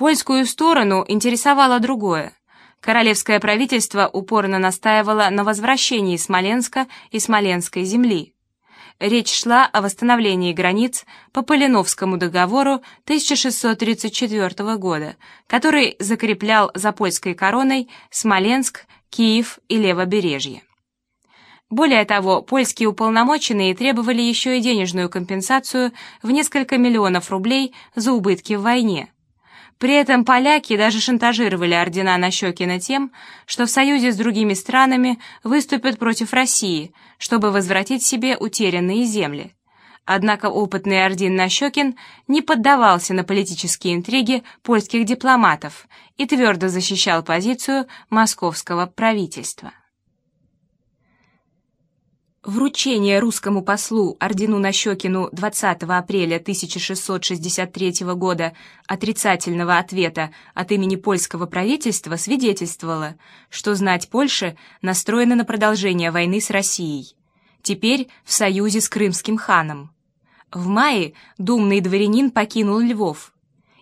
Польскую сторону интересовало другое. Королевское правительство упорно настаивало на возвращении Смоленска и Смоленской земли. Речь шла о восстановлении границ по Полиновскому договору 1634 года, который закреплял за польской короной Смоленск, Киев и Левобережье. Более того, польские уполномоченные требовали еще и денежную компенсацию в несколько миллионов рублей за убытки в войне. При этом поляки даже шантажировали ордена Нащекина тем, что в союзе с другими странами выступят против России, чтобы возвратить себе утерянные земли. Однако опытный орден Нащекин не поддавался на политические интриги польских дипломатов и твердо защищал позицию московского правительства. Вручение русскому послу ордену Нащекину 20 апреля 1663 года отрицательного ответа от имени польского правительства свидетельствовало, что знать Польши настроена на продолжение войны с Россией. Теперь в союзе с крымским ханом. В мае думный дворянин покинул Львов.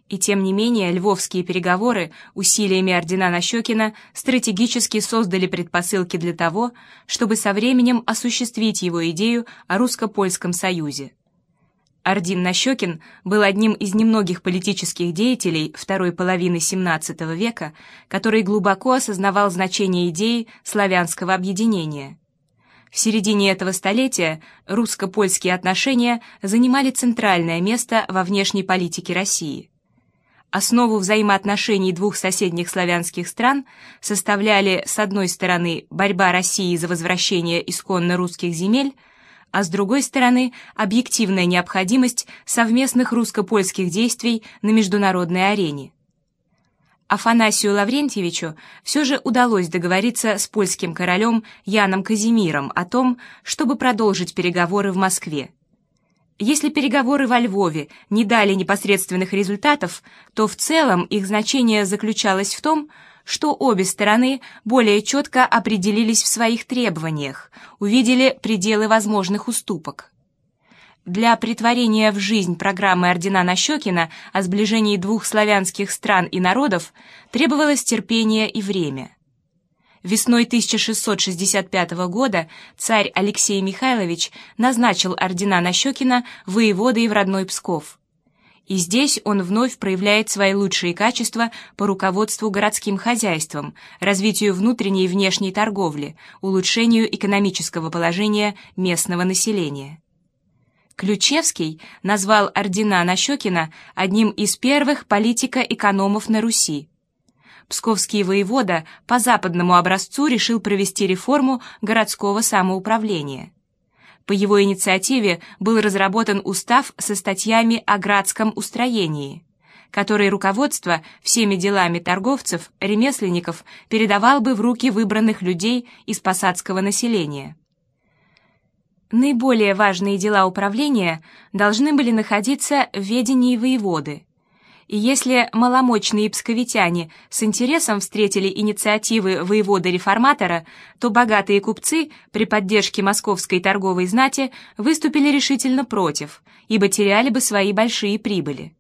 И тем не менее львовские переговоры усилиями ордена Нащекина стратегически создали предпосылки для того, чтобы со временем осуществить его идею о русско-польском союзе. Ордин Нащекин был одним из немногих политических деятелей второй половины XVII века, который глубоко осознавал значение идеи славянского объединения. В середине этого столетия русско-польские отношения занимали центральное место во внешней политике России. Основу взаимоотношений двух соседних славянских стран составляли, с одной стороны, борьба России за возвращение исконно русских земель, а с другой стороны, объективная необходимость совместных русско-польских действий на международной арене. Афанасию Лаврентьевичу все же удалось договориться с польским королем Яном Казимиром о том, чтобы продолжить переговоры в Москве. Если переговоры во Львове не дали непосредственных результатов, то в целом их значение заключалось в том, что обе стороны более четко определились в своих требованиях, увидели пределы возможных уступок. Для притворения в жизнь программы ордена Нащекина о сближении двух славянских стран и народов требовалось терпение и время. Весной 1665 года царь Алексей Михайлович назначил ордена Нащекина воеводой в родной Псков. И здесь он вновь проявляет свои лучшие качества по руководству городским хозяйством, развитию внутренней и внешней торговли, улучшению экономического положения местного населения. Ключевский назвал ордена Нащекина одним из первых политико-экономов на Руси. Псковский воевода по западному образцу решил провести реформу городского самоуправления. По его инициативе был разработан устав со статьями о градском устроении, который руководство всеми делами торговцев, ремесленников передавал бы в руки выбранных людей из посадского населения. Наиболее важные дела управления должны были находиться в ведении воеводы – и если маломощные псковитяне с интересом встретили инициативы воевода-реформатора, то богатые купцы при поддержке московской торговой знати выступили решительно против, ибо теряли бы свои большие прибыли.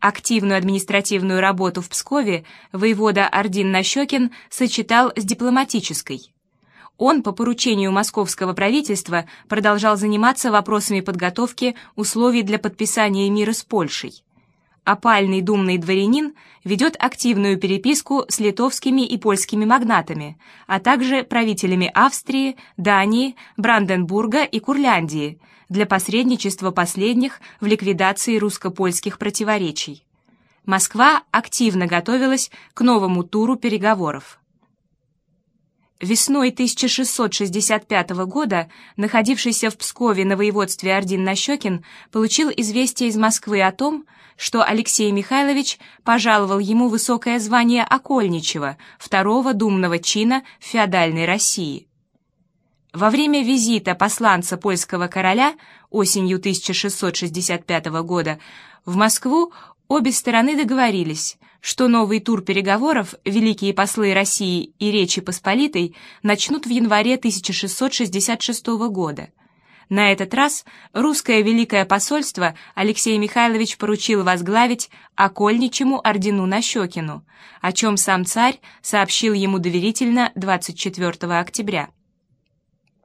Активную административную работу в Пскове воевода Ордин Нащекин сочетал с дипломатической. Он по поручению московского правительства продолжал заниматься вопросами подготовки условий для подписания мира с Польшей опальный думный дворянин ведет активную переписку с литовскими и польскими магнатами, а также правителями Австрии, Дании, Бранденбурга и Курляндии для посредничества последних в ликвидации русско-польских противоречий. Москва активно готовилась к новому туру переговоров. Весной 1665 года находившийся в Пскове на воеводстве Ордин Нащекин получил известие из Москвы о том, что Алексей Михайлович пожаловал ему высокое звание окольничего, второго думного чина в феодальной России. Во время визита посланца польского короля осенью 1665 года в Москву обе стороны договорились, что новый тур переговоров «Великие послы России и Речи Посполитой» начнут в январе 1666 года. На этот раз русское Великое посольство Алексей Михайлович поручил возглавить окольничему ордену Нащекину, о чем сам царь сообщил ему доверительно 24 октября.